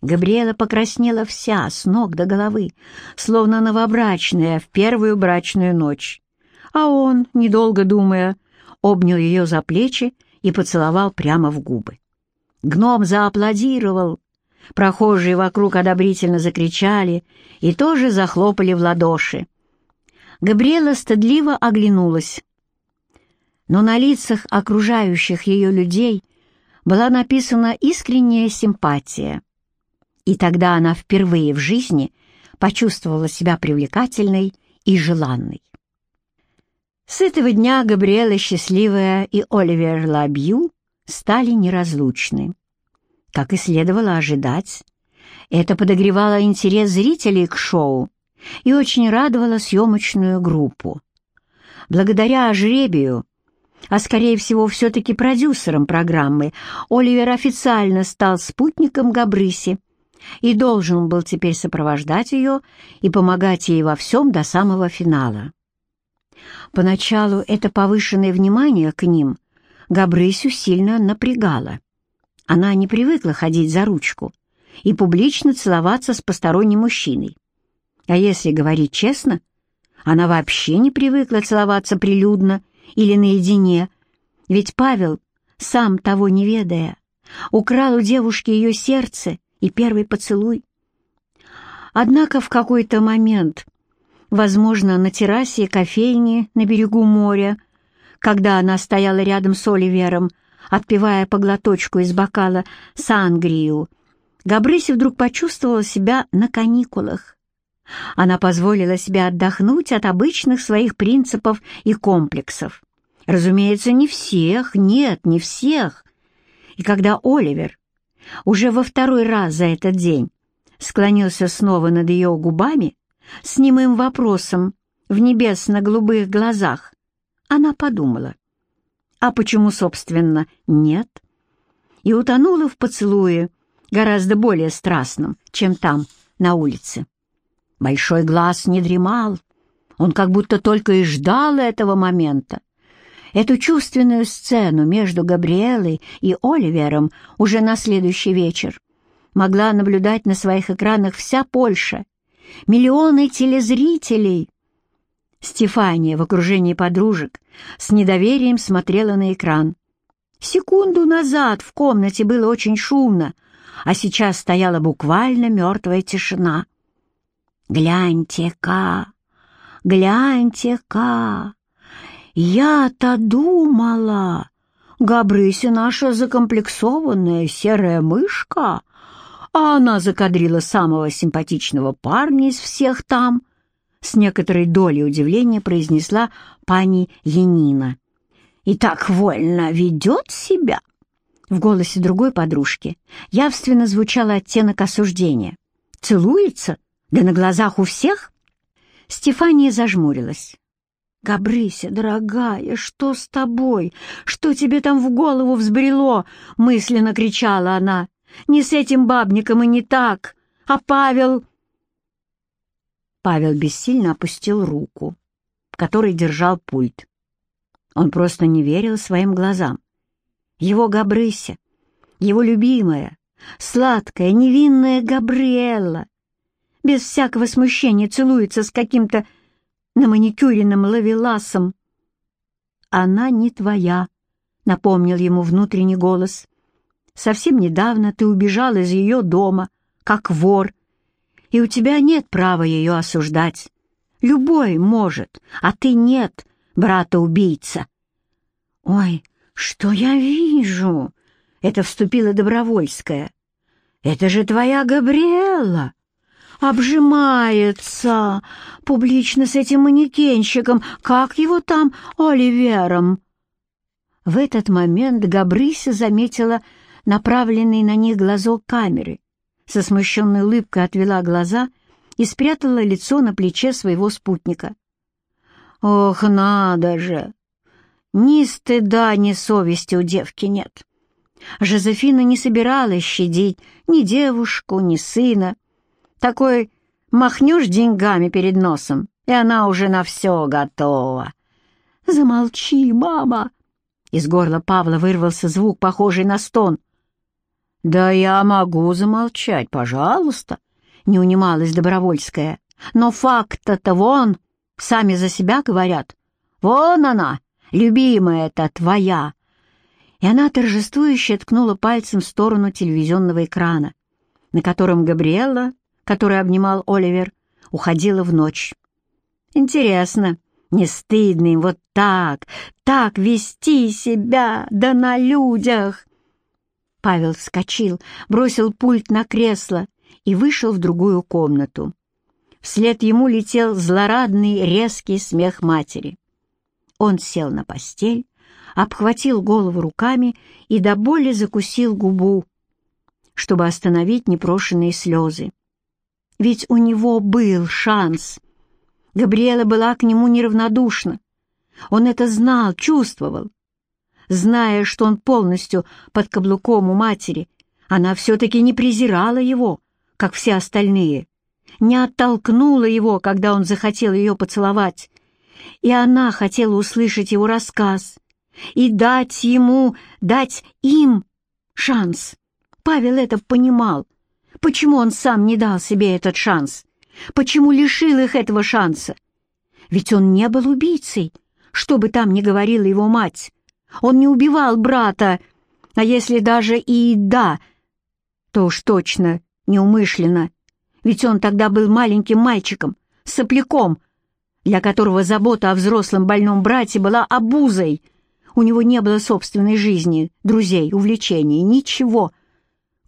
Габриэла покраснела вся, с ног до головы, словно новобрачная в первую брачную ночь. А он, недолго думая, обнял ее за плечи и поцеловал прямо в губы. Гном зааплодировал. Прохожие вокруг одобрительно закричали и тоже захлопали в ладоши. Габриэла стыдливо оглянулась. Но на лицах окружающих ее людей была написана искренняя симпатия. И тогда она впервые в жизни почувствовала себя привлекательной и желанной. С этого дня Габриэла Счастливая и Оливер Лабью стали неразлучны. Как и следовало ожидать, это подогревало интерес зрителей к шоу и очень радовало съемочную группу. Благодаря жребию, а скорее всего все-таки продюсером программы, Оливер официально стал спутником Габрыси и должен был теперь сопровождать ее и помогать ей во всем до самого финала. Поначалу это повышенное внимание к ним Габрысю сильно напрягало. Она не привыкла ходить за ручку и публично целоваться с посторонним мужчиной. А если говорить честно, она вообще не привыкла целоваться прилюдно или наедине, ведь Павел, сам того не ведая, украл у девушки ее сердце и первый поцелуй. Однако в какой-то момент возможно, на террасе кофейни на берегу моря, когда она стояла рядом с Оливером, отпивая по глоточку из бокала сангрию, Габрыси вдруг почувствовала себя на каникулах. Она позволила себе отдохнуть от обычных своих принципов и комплексов. Разумеется, не всех, нет, не всех. И когда Оливер уже во второй раз за этот день склонился снова над ее губами, с немым вопросом в небесно-голубых глазах, она подумала, а почему, собственно, нет? И утонула в поцелуе, гораздо более страстном, чем там, на улице. Большой глаз не дремал, он как будто только и ждал этого момента. Эту чувственную сцену между Габриэлой и Оливером уже на следующий вечер могла наблюдать на своих экранах вся Польша, миллионы телезрителей. Стефания в окружении подружек с недоверием смотрела на экран. Секунду назад в комнате было очень шумно, а сейчас стояла буквально мертвая тишина. «Гляньте-ка! Гляньте-ка! Я-то думала, Габрыся наша закомплексованная серая мышка, а она закадрила самого симпатичного парня из всех там, с некоторой долей удивления произнесла пани Янина. «И так вольно ведет себя!» В голосе другой подружки явственно звучал оттенок осуждения. «Целуется? Да на глазах у всех?» Стефания зажмурилась. «Габрыся, дорогая, что с тобой? Что тебе там в голову взбрело?» — мысленно кричала она. Не с этим бабником и не так. А Павел...» Павел бессильно опустил руку, которой держал пульт. Он просто не верил своим глазам. Его Габрыся, его любимая, сладкая, невинная Габриэлла, без всякого смущения целуется с каким-то наманикюренным лавеласом. «Она не твоя», — напомнил ему внутренний голос. Совсем недавно ты убежал из ее дома, как вор, и у тебя нет права ее осуждать. Любой может, а ты нет, брата-убийца. Ой, что я вижу? Это вступила Добровольская. Это же твоя Габриэла. Обжимается публично с этим манекенщиком, как его там, Оливером. В этот момент Габрыся заметила направленный на них глазок камеры, со смущенной улыбкой отвела глаза и спрятала лицо на плече своего спутника. «Ох, надо же! Ни стыда, ни совести у девки нет!» Жозефина не собиралась щадить ни девушку, ни сына. Такой махнешь деньгами перед носом, и она уже на все готова. «Замолчи, мама!» Из горла Павла вырвался звук, похожий на стон. «Да я могу замолчать, пожалуйста», — не унималась Добровольская. «Но факт-то вон, сами за себя говорят. Вон она, любимая-то твоя». И она торжествующе ткнула пальцем в сторону телевизионного экрана, на котором Габриэла, который обнимал Оливер, уходила в ночь. «Интересно, не стыдно им вот так, так вести себя, да на людях!» Павел вскочил, бросил пульт на кресло и вышел в другую комнату. Вслед ему летел злорадный резкий смех матери. Он сел на постель, обхватил голову руками и до боли закусил губу, чтобы остановить непрошенные слезы. Ведь у него был шанс. Габриэла была к нему неравнодушна. Он это знал, чувствовал. Зная, что он полностью под каблуком у матери, она все-таки не презирала его, как все остальные, не оттолкнула его, когда он захотел ее поцеловать, и она хотела услышать его рассказ и дать ему, дать им шанс. Павел это понимал. Почему он сам не дал себе этот шанс? Почему лишил их этого шанса? Ведь он не был убийцей, что бы там ни говорила его мать. Он не убивал брата, а если даже и да, то уж точно неумышленно, ведь он тогда был маленьким мальчиком, сопляком, для которого забота о взрослом больном брате была обузой. У него не было собственной жизни, друзей, увлечений, ничего,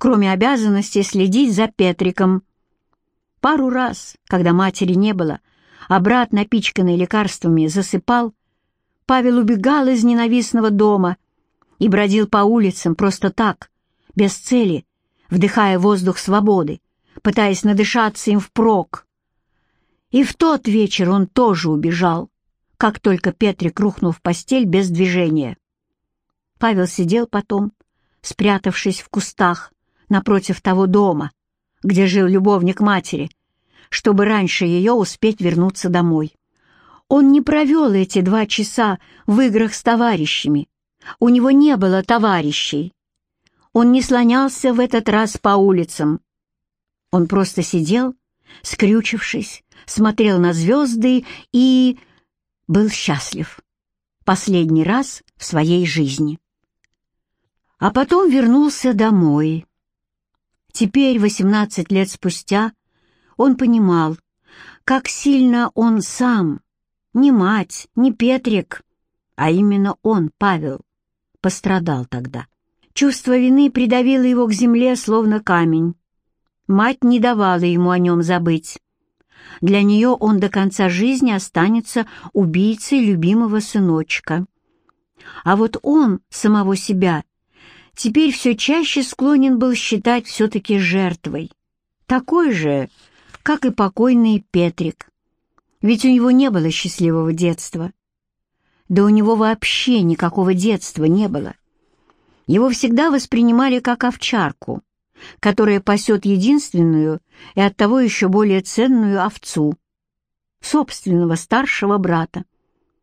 кроме обязанности следить за Петриком. Пару раз, когда матери не было, а брат, напичканный лекарствами, засыпал, Павел убегал из ненавистного дома и бродил по улицам просто так, без цели, вдыхая воздух свободы, пытаясь надышаться им впрок. И в тот вечер он тоже убежал, как только Петрик рухнул в постель без движения. Павел сидел потом, спрятавшись в кустах, напротив того дома, где жил любовник матери, чтобы раньше ее успеть вернуться домой. Он не провел эти два часа в играх с товарищами. У него не было товарищей. Он не слонялся в этот раз по улицам. Он просто сидел, скрючившись, смотрел на звезды и был счастлив. Последний раз в своей жизни. А потом вернулся домой. Теперь, 18 лет спустя, он понимал, как сильно он сам не мать, не Петрик, а именно он, Павел, пострадал тогда. Чувство вины придавило его к земле, словно камень. Мать не давала ему о нем забыть. Для нее он до конца жизни останется убийцей любимого сыночка. А вот он, самого себя, теперь все чаще склонен был считать все-таки жертвой. Такой же, как и покойный Петрик. Ведь у него не было счастливого детства. Да у него вообще никакого детства не было. Его всегда воспринимали как овчарку, которая пасет единственную и оттого еще более ценную овцу, собственного старшего брата,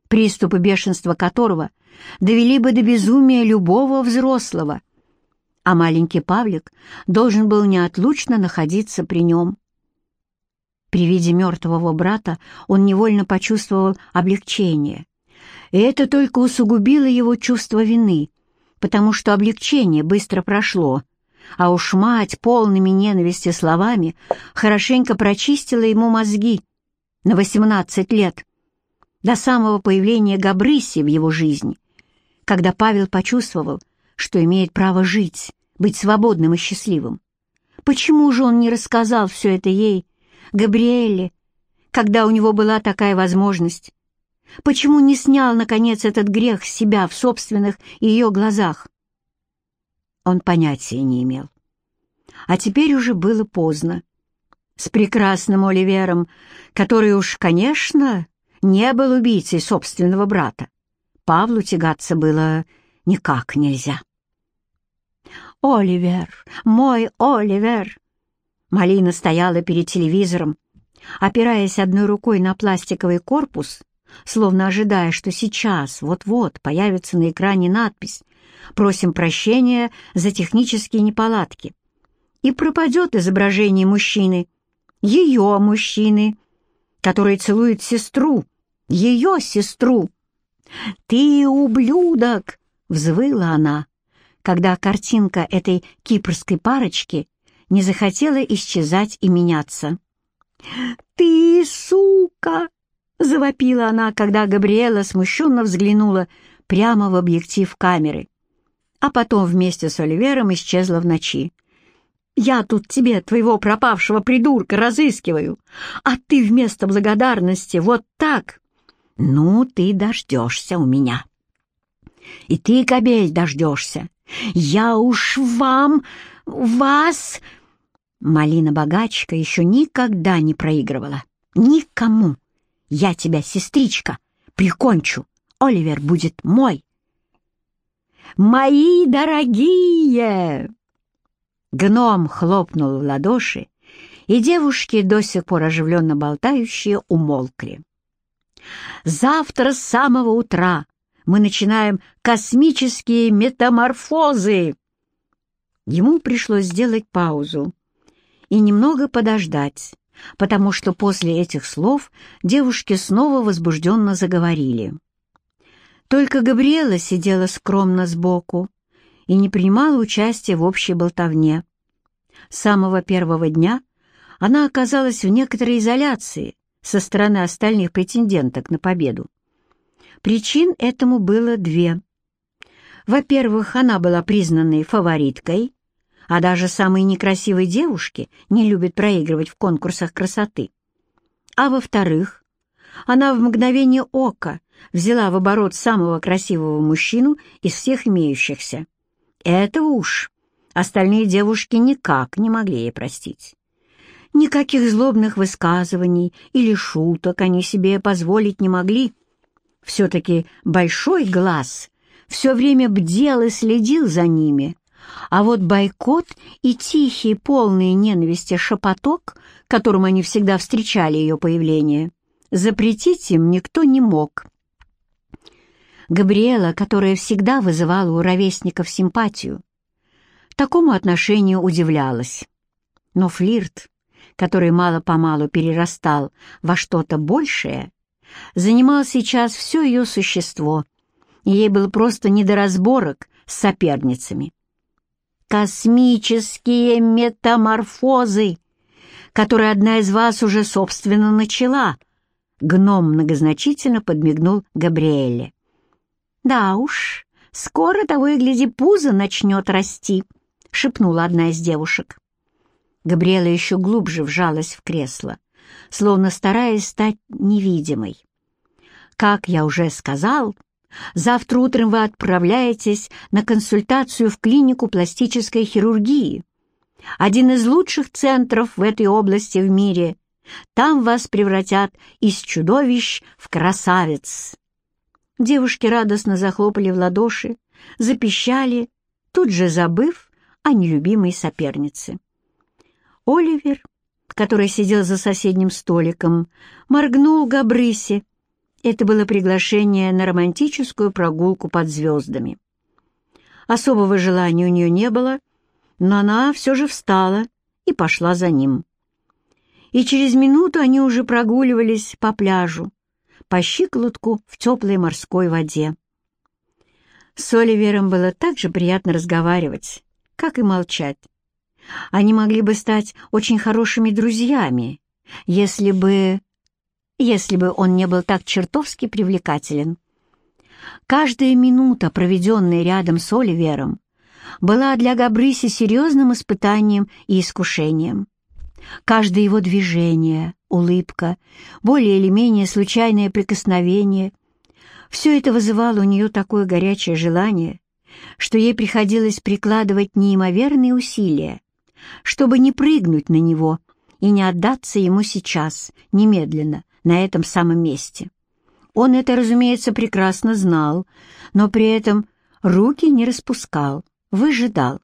приступы бешенства которого довели бы до безумия любого взрослого, а маленький Павлик должен был неотлучно находиться при нем. При виде мертвого брата он невольно почувствовал облегчение. И это только усугубило его чувство вины, потому что облегчение быстро прошло, а уж мать полными ненависти словами хорошенько прочистила ему мозги на 18 лет, до самого появления Габрыси в его жизни, когда Павел почувствовал, что имеет право жить, быть свободным и счастливым. Почему же он не рассказал все это ей, Габриэле, когда у него была такая возможность? Почему не снял, наконец, этот грех с себя в собственных ее глазах? Он понятия не имел. А теперь уже было поздно. С прекрасным Оливером, который уж, конечно, не был убийцей собственного брата, Павлу тягаться было никак нельзя. «Оливер, мой Оливер!» Малина стояла перед телевизором, опираясь одной рукой на пластиковый корпус, словно ожидая, что сейчас, вот-вот, появится на экране надпись, просим прощения за технические неполадки. И пропадет изображение мужчины, ее мужчины, который целует сестру, ее сестру. «Ты ублюдок!» — взвыла она, когда картинка этой кипрской парочки не захотела исчезать и меняться. «Ты сука!» — завопила она, когда Габриэла смущенно взглянула прямо в объектив камеры, а потом вместе с Оливером исчезла в ночи. «Я тут тебе, твоего пропавшего придурка, разыскиваю, а ты вместо благодарности вот так...» «Ну, ты дождешься у меня». «И ты, кобель, дождешься. Я уж вам... вас...» Малина-богачка еще никогда не проигрывала. Никому. Я тебя, сестричка, прикончу. Оливер будет мой. «Мои дорогие!» Гном хлопнул в ладоши, и девушки, до сих пор оживленно болтающие, умолкли. «Завтра с самого утра мы начинаем космические метаморфозы!» Ему пришлось сделать паузу и немного подождать, потому что после этих слов девушки снова возбужденно заговорили. Только Габриэла сидела скромно сбоку и не принимала участия в общей болтовне. С самого первого дня она оказалась в некоторой изоляции со стороны остальных претенденток на победу. Причин этому было две. Во-первых, она была признанной фавориткой, а даже самые некрасивые девушки не любят проигрывать в конкурсах красоты. А во-вторых, она в мгновение ока взяла в оборот самого красивого мужчину из всех имеющихся. Это уж остальные девушки никак не могли ей простить. Никаких злобных высказываний или шуток они себе позволить не могли. Все-таки большой глаз все время бдел и следил за ними, а вот бойкот и тихий, полный ненависти шепоток, которым они всегда встречали ее появление, запретить им никто не мог. Габриэла, которая всегда вызывала у ровесников симпатию, такому отношению удивлялась. Но флирт, который мало-помалу перерастал во что-то большее, занимал сейчас все ее существо, и ей было просто не до разборок с соперницами космические метаморфозы, которые одна из вас уже, собственно, начала. Гном многозначительно подмигнул Габриэле. «Да уж, скоро того и гляди пузо начнет расти», — шепнула одна из девушек. Габриэла еще глубже вжалась в кресло, словно стараясь стать невидимой. «Как я уже сказал, Завтра утром вы отправляетесь на консультацию в клинику пластической хирургии. Один из лучших центров в этой области в мире. Там вас превратят из чудовищ в красавиц. Девушки радостно захлопали в ладоши, запищали, тут же забыв о нелюбимой сопернице. Оливер, который сидел за соседним столиком, моргнул Габрысе, это было приглашение на романтическую прогулку под звездами. Особого желания у нее не было, но она все же встала и пошла за ним. И через минуту они уже прогуливались по пляжу, по щиколотку в теплой морской воде. С Оливером было так же приятно разговаривать, как и молчать. Они могли бы стать очень хорошими друзьями, если бы если бы он не был так чертовски привлекателен. Каждая минута, проведенная рядом с Оливером, была для Габриси серьезным испытанием и искушением. Каждое его движение, улыбка, более или менее случайное прикосновение — все это вызывало у нее такое горячее желание, что ей приходилось прикладывать неимоверные усилия, чтобы не прыгнуть на него и не отдаться ему сейчас, немедленно, на этом самом месте. Он это, разумеется, прекрасно знал, но при этом руки не распускал, выжидал,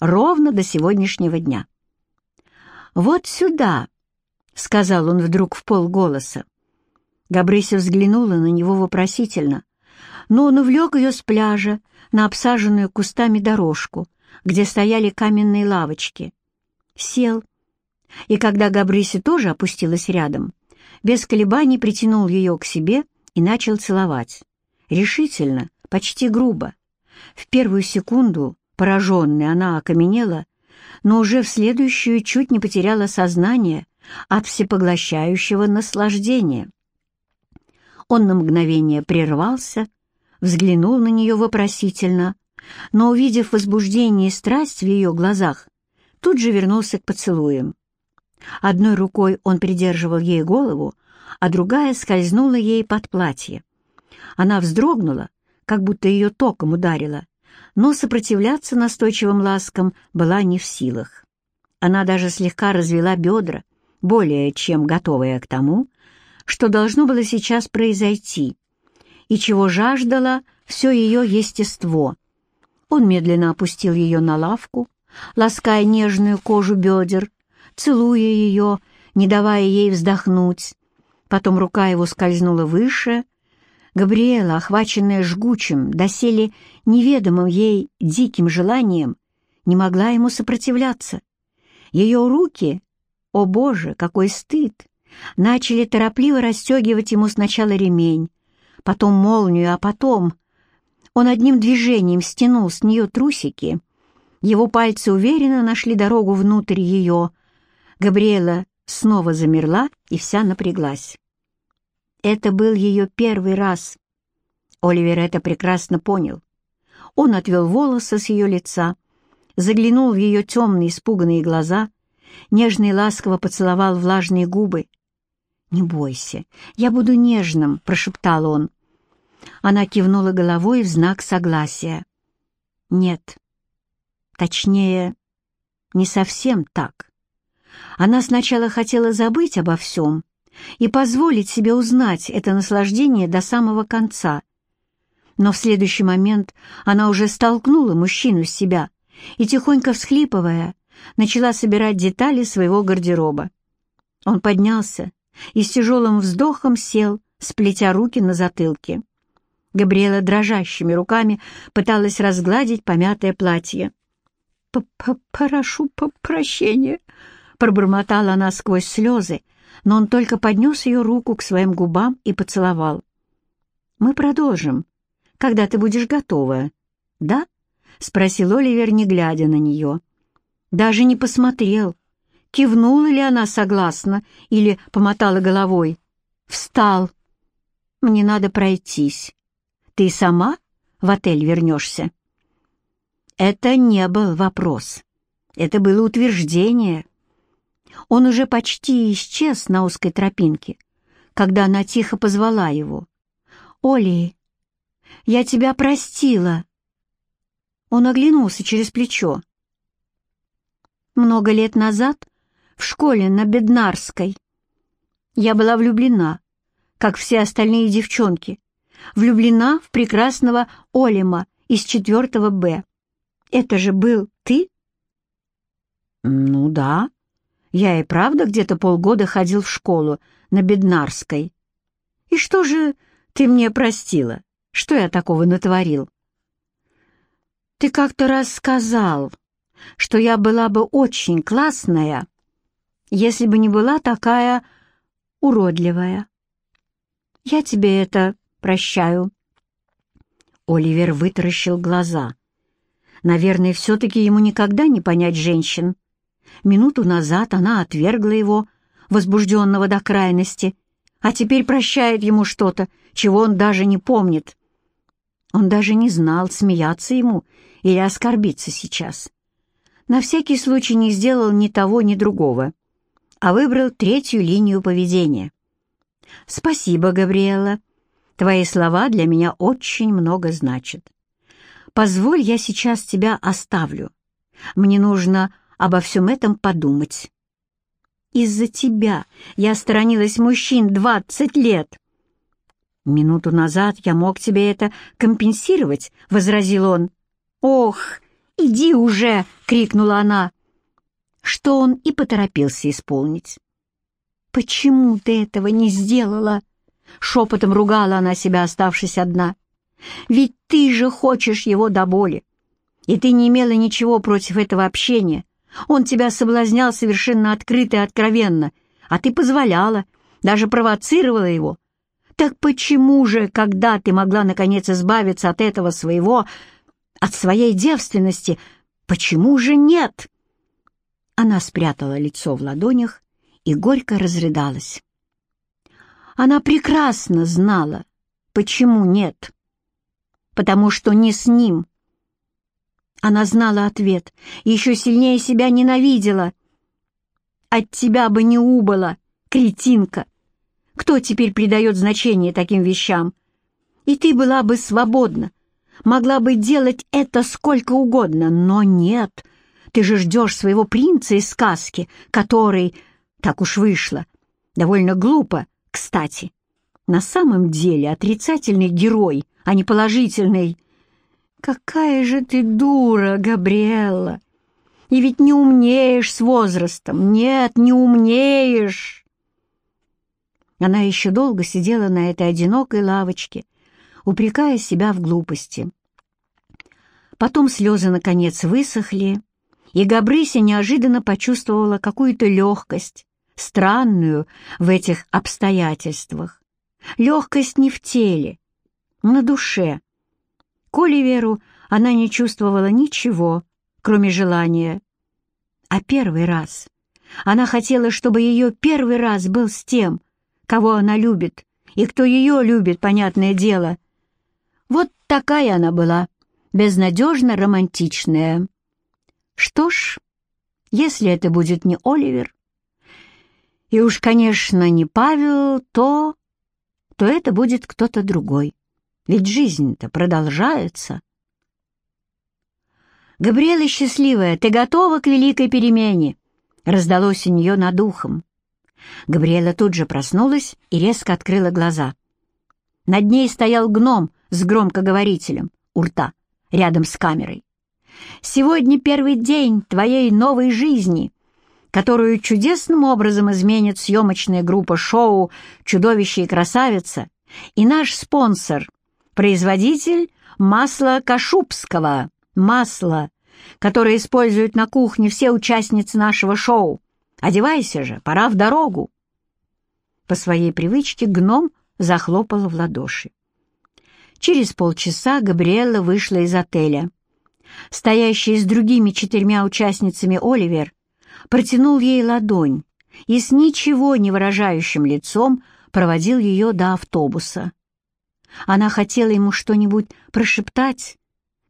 ровно до сегодняшнего дня. «Вот сюда», — сказал он вдруг в полголоса. Габрыся взглянула на него вопросительно, но он увлек ее с пляжа на обсаженную кустами дорожку, где стояли каменные лавочки. Сел, и когда Габриси тоже опустилась рядом, без колебаний притянул ее к себе и начал целовать. Решительно, почти грубо. В первую секунду, пораженная, она окаменела, но уже в следующую чуть не потеряла сознание от всепоглощающего наслаждения. Он на мгновение прервался, взглянул на нее вопросительно, но, увидев возбуждение и страсть в ее глазах, тут же вернулся к поцелуям. Одной рукой он придерживал ей голову, а другая скользнула ей под платье. Она вздрогнула, как будто ее током ударило, но сопротивляться настойчивым ласкам была не в силах. Она даже слегка развела бедра, более чем готовая к тому, что должно было сейчас произойти, и чего жаждало все ее естество. Он медленно опустил ее на лавку, лаская нежную кожу бедер, целуя ее, не давая ей вздохнуть. Потом рука его скользнула выше. Габриэла, охваченная жгучим, доселе неведомым ей диким желанием, не могла ему сопротивляться. Ее руки, о боже, какой стыд, начали торопливо расстегивать ему сначала ремень, потом молнию, а потом... Он одним движением стянул с нее трусики. Его пальцы уверенно нашли дорогу внутрь ее, Габриэла снова замерла и вся напряглась. Это был ее первый раз. Оливер это прекрасно понял. Он отвел волосы с ее лица, заглянул в ее темные испуганные глаза, нежно и ласково поцеловал влажные губы. «Не бойся, я буду нежным», — прошептал он. Она кивнула головой в знак согласия. «Нет, точнее, не совсем так. Она сначала хотела забыть обо всем и позволить себе узнать это наслаждение до самого конца. Но в следующий момент она уже столкнула мужчину с себя и, тихонько всхлипывая, начала собирать детали своего гардероба. Он поднялся и с тяжелым вздохом сел, сплетя руки на затылке. Габриэла дрожащими руками пыталась разгладить помятое платье. «П -п «Прошу прощения», Пробормотала она сквозь слезы, но он только поднес ее руку к своим губам и поцеловал. «Мы продолжим, когда ты будешь готова, да?» — спросил Оливер, не глядя на нее. Даже не посмотрел, кивнула ли она согласно или помотала головой. «Встал. Мне надо пройтись. Ты сама в отель вернешься?» Это не был вопрос. Это было утверждение. Он уже почти исчез на узкой тропинке, когда она тихо позвала его. «Оли, я тебя простила!» Он оглянулся через плечо. Много лет назад в школе на Беднарской я была влюблена, как все остальные девчонки, влюблена в прекрасного Олима из четвертого Б. Это же был ты? Ну да, я и правда где-то полгода ходил в школу на Беднарской. И что же ты мне простила? Что я такого натворил? Ты как-то раз сказал, что я была бы очень классная, если бы не была такая уродливая. Я тебе это прощаю. Оливер вытаращил глаза. Наверное, все-таки ему никогда не понять женщин. Минуту назад она отвергла его, возбужденного до крайности, а теперь прощает ему что-то, чего он даже не помнит. Он даже не знал, смеяться ему или оскорбиться сейчас. На всякий случай не сделал ни того, ни другого, а выбрал третью линию поведения. «Спасибо, Габриэла. Твои слова для меня очень много значат. Позволь, я сейчас тебя оставлю. Мне нужно обо всем этом подумать. Из-за тебя я сторонилась мужчин двадцать лет. Минуту назад я мог тебе это компенсировать, — возразил он. Ох, иди уже, — крикнула она, что он и поторопился исполнить. «Почему ты этого не сделала?» Шепотом ругала она себя, оставшись одна. Ведь ты же хочешь его до боли. И ты не имела ничего против этого общения. Он тебя соблазнял совершенно открыто и откровенно, а ты позволяла, даже провоцировала его. Так почему же, когда ты могла наконец избавиться от этого своего, от своей девственности, почему же нет?» Она спрятала лицо в ладонях и горько разрыдалась. Она прекрасно знала, почему нет. Потому что не с ним. Она знала ответ еще сильнее себя ненавидела. От тебя бы не убыло, кретинка. Кто теперь придает значение таким вещам? И ты была бы свободна, могла бы делать это сколько угодно, но нет. Ты же ждешь своего принца из сказки, который, так уж вышло, довольно глупо, кстати. На самом деле отрицательный герой, а не положительный. Какая же ты дура, Габриэлла! И ведь не умнеешь с возрастом. Нет, не умнеешь. Она еще долго сидела на этой одинокой лавочке, упрекая себя в глупости. Потом слезы, наконец, высохли, и Габрыся неожиданно почувствовала какую-то легкость, странную в этих обстоятельствах. Легкость не в теле, на душе. К Оливеру она не чувствовала ничего, кроме желания. А первый раз она хотела, чтобы ее первый раз был с тем, кого она любит, и кто ее любит, понятное дело. Вот такая она была, безнадежно романтичная. Что ж, если это будет не Оливер, и уж, конечно, не Павел, то... то это будет кто-то другой. Ведь жизнь-то продолжается. «Габриэла счастливая, ты готова к великой перемене?» раздалось у нее над ухом. Габриэла тут же проснулась и резко открыла глаза. Над ней стоял гном с громкоговорителем у рта, рядом с камерой. «Сегодня первый день твоей новой жизни», которую чудесным образом изменит съемочная группа шоу «Чудовище и красавица» и наш спонсор, производитель масла Кашубского, масло, которое используют на кухне все участницы нашего шоу. Одевайся же, пора в дорогу. По своей привычке гном захлопала в ладоши. Через полчаса Габриэлла вышла из отеля. Стоящий с другими четырьмя участницами Оливер протянул ей ладонь и с ничего не выражающим лицом проводил ее до автобуса. Она хотела ему что-нибудь прошептать,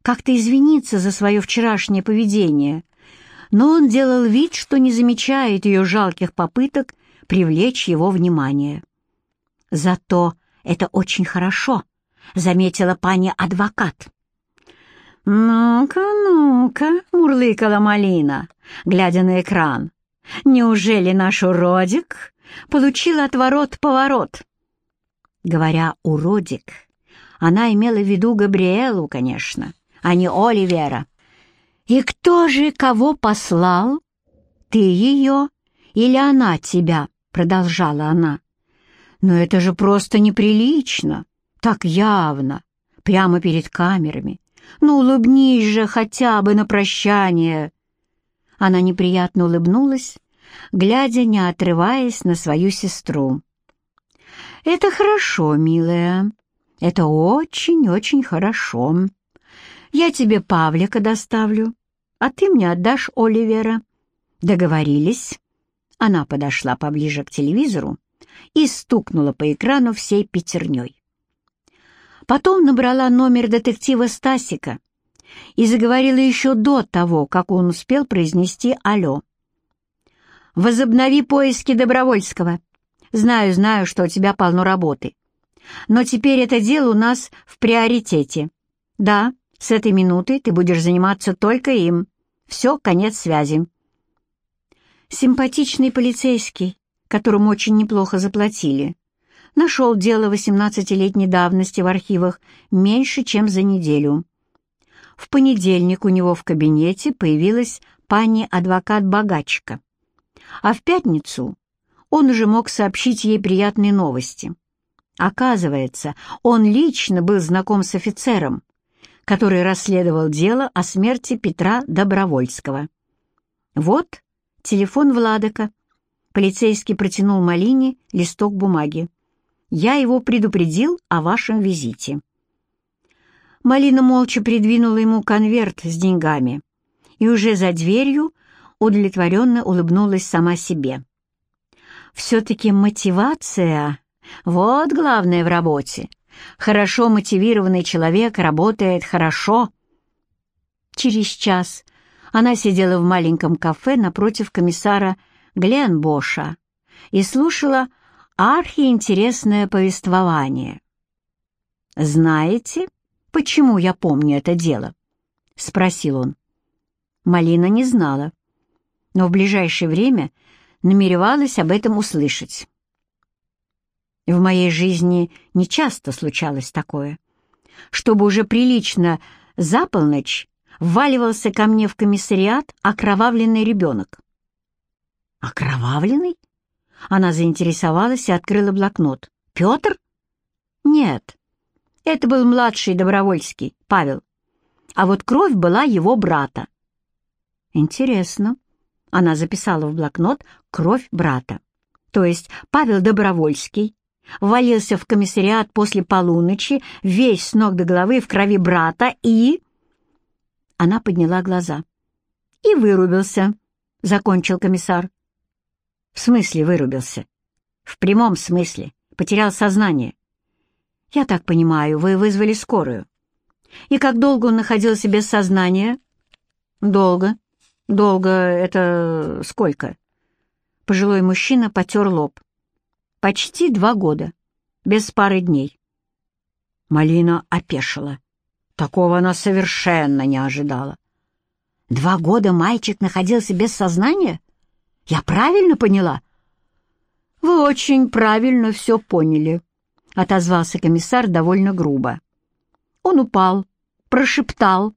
как-то извиниться за свое вчерашнее поведение, но он делал вид, что не замечает ее жалких попыток привлечь его внимание. «Зато это очень хорошо», — заметила пани адвокат. «Ну-ка, ну-ка», — мурлыкала Малина, глядя на экран. «Неужели наш уродик получил отворот-поворот?» Говоря «уродик», она имела в виду Габриэлу, конечно, а не Оливера. «И кто же кого послал? Ты ее или она тебя?» — продолжала она. «Но это же просто неприлично, так явно, прямо перед камерами, ну, улыбнись же хотя бы на прощание!» Она неприятно улыбнулась, глядя, не отрываясь на свою сестру. «Это хорошо, милая. Это очень-очень хорошо. Я тебе Павлика доставлю, а ты мне отдашь Оливера. Договорились?» Она подошла поближе к телевизору и стукнула по экрану всей пятерней. Потом набрала номер детектива Стасика и заговорила еще до того, как он успел произнести «Алло». «Возобнови поиски Добровольского. Знаю, знаю, что у тебя полно работы. Но теперь это дело у нас в приоритете. Да, с этой минуты ты будешь заниматься только им. Все, конец связи». Симпатичный полицейский, которому очень неплохо заплатили, нашел дело 18-летней давности в архивах меньше, чем за неделю. В понедельник у него в кабинете появилась пани-адвокат-богачка, а в пятницу он уже мог сообщить ей приятные новости. Оказывается, он лично был знаком с офицером, который расследовал дело о смерти Петра Добровольского. Вот телефон Владока. Полицейский протянул Малине листок бумаги. Я его предупредил о вашем визите. Малина молча придвинула ему конверт с деньгами и уже за дверью удовлетворенно улыбнулась сама себе. Все-таки мотивация — вот главное в работе. Хорошо мотивированный человек работает хорошо. Через час она сидела в маленьком кафе напротив комиссара Гленбоша и слушала архиинтересное повествование. «Знаете, почему я помню это дело?» — спросил он. Малина не знала, но в ближайшее время намеревалась об этом услышать. В моей жизни нечасто случалось такое, чтобы уже прилично за полночь вваливался ко мне в комиссариат окровавленный ребенок. «Окровавленный?» Она заинтересовалась и открыла блокнот. «Петр?» «Нет, это был младший Добровольский, Павел. А вот кровь была его брата». «Интересно». Она записала в блокнот «Кровь брата». То есть Павел Добровольский ввалился в комиссариат после полуночи, весь с ног до головы в крови брата и... Она подняла глаза. «И вырубился», — закончил комиссар. «В смысле вырубился?» «В прямом смысле. Потерял сознание». «Я так понимаю, вы вызвали скорую». «И как долго он находился без сознания?» «Долго. Долго — это сколько?» Пожилой мужчина потер лоб. «Почти два года. Без пары дней». Малина опешила. Такого она совершенно не ожидала. «Два года мальчик находился без сознания?» Я правильно поняла?» «Вы очень правильно все поняли», — отозвался комиссар довольно грубо. Он упал, прошептал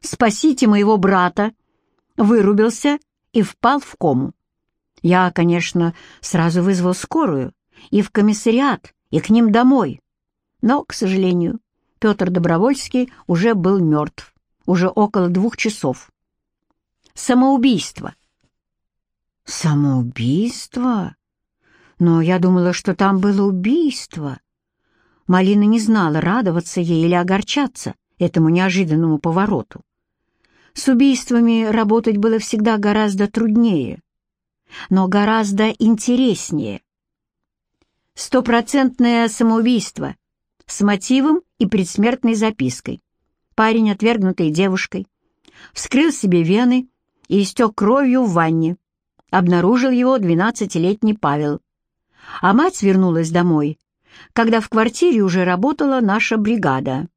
«Спасите моего брата!» вырубился и впал в кому. Я, конечно, сразу вызвал скорую и в комиссариат, и к ним домой. Но, к сожалению, Петр Добровольский уже был мертв, уже около двух часов. Самоубийство. «Самоубийство? Но я думала, что там было убийство». Малина не знала, радоваться ей или огорчаться этому неожиданному повороту. С убийствами работать было всегда гораздо труднее, но гораздо интереснее. Стопроцентное самоубийство с мотивом и предсмертной запиской. Парень, отвергнутый девушкой, вскрыл себе вены и истек кровью в ванне обнаружил его двенадцатилетний Павел. А мать вернулась домой, когда в квартире уже работала наша бригада.